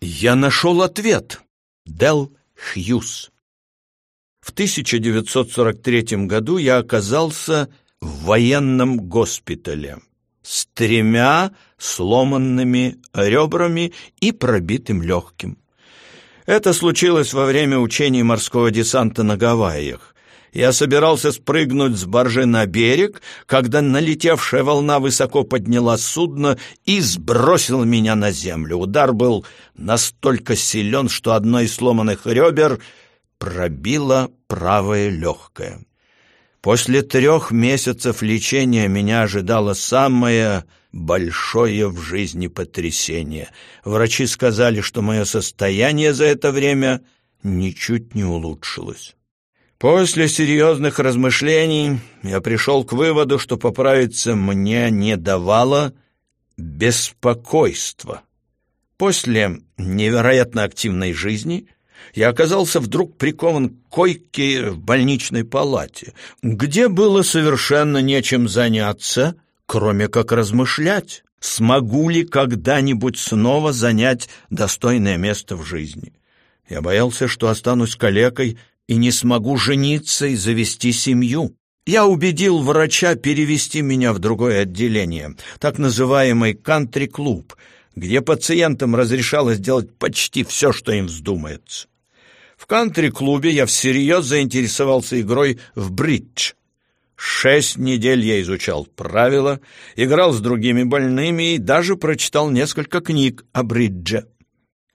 Я нашел ответ. Дел Хьюз. В 1943 году я оказался в военном госпитале с тремя сломанными ребрами и пробитым легким. Это случилось во время учений морского десанта на Гавайях. Я собирался спрыгнуть с баржи на берег, когда налетевшая волна высоко подняла судно и сбросила меня на землю. Удар был настолько силен, что одно из сломанных ребер пробило правое легкое. После трех месяцев лечения меня ожидало самое большое в жизни потрясение. Врачи сказали, что мое состояние за это время ничуть не улучшилось. После серьезных размышлений я пришел к выводу, что поправиться мне не давало беспокойство. После невероятно активной жизни я оказался вдруг прикован к койке в больничной палате, где было совершенно нечем заняться, кроме как размышлять, смогу ли когда-нибудь снова занять достойное место в жизни. Я боялся, что останусь калекой и не смогу жениться и завести семью. Я убедил врача перевести меня в другое отделение, так называемый кантри-клуб, где пациентам разрешалось делать почти все, что им вздумается. В кантри-клубе я всерьез заинтересовался игрой в бридж. Шесть недель я изучал правила, играл с другими больными и даже прочитал несколько книг о бридже.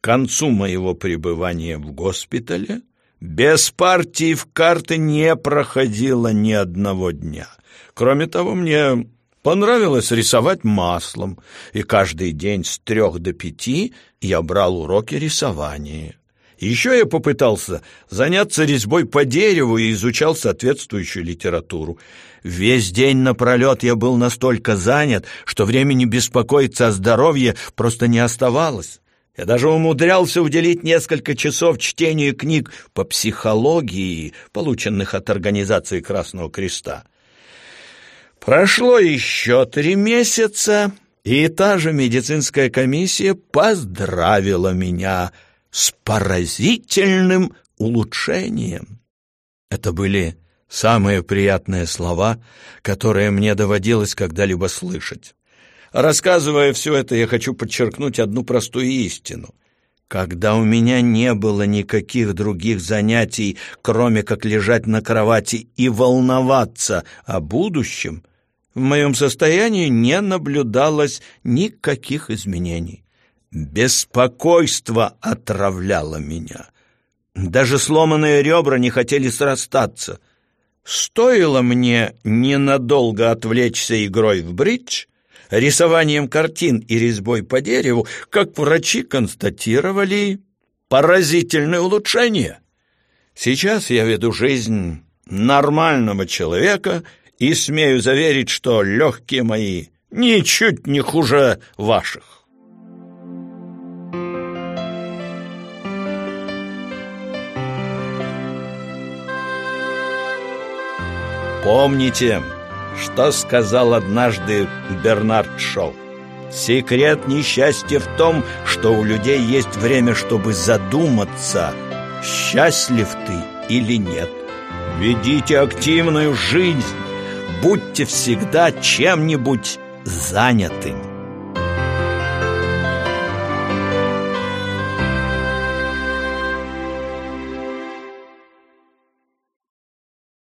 К концу моего пребывания в госпитале без партии в карты не проходило ни одного дня. Кроме того, мне понравилось рисовать маслом, и каждый день с трех до пяти я брал уроки рисования. Еще я попытался заняться резьбой по дереву и изучал соответствующую литературу. Весь день напролет я был настолько занят, что времени беспокоиться о здоровье просто не оставалось. Я даже умудрялся уделить несколько часов чтению книг по психологии, полученных от Организации Красного Креста. Прошло еще три месяца, и та же медицинская комиссия поздравила меня с поразительным улучшением. Это были самые приятные слова, которые мне доводилось когда-либо слышать. Рассказывая все это, я хочу подчеркнуть одну простую истину. Когда у меня не было никаких других занятий, кроме как лежать на кровати и волноваться о будущем, в моем состоянии не наблюдалось никаких изменений. Беспокойство отравляло меня. Даже сломанные ребра не хотели срастаться. Стоило мне ненадолго отвлечься игрой в бридж — рисованием картин и резьбой по дереву, как врачи констатировали поразительное улучшение. Сейчас я веду жизнь нормального человека и смею заверить, что легкие мои ничуть не хуже ваших. Помните, что сказал однажды Бернард Шоу. Секрет несчастья в том, что у людей есть время, чтобы задуматься, счастлив ты или нет. Ведите активную жизнь, будьте всегда чем-нибудь занятым.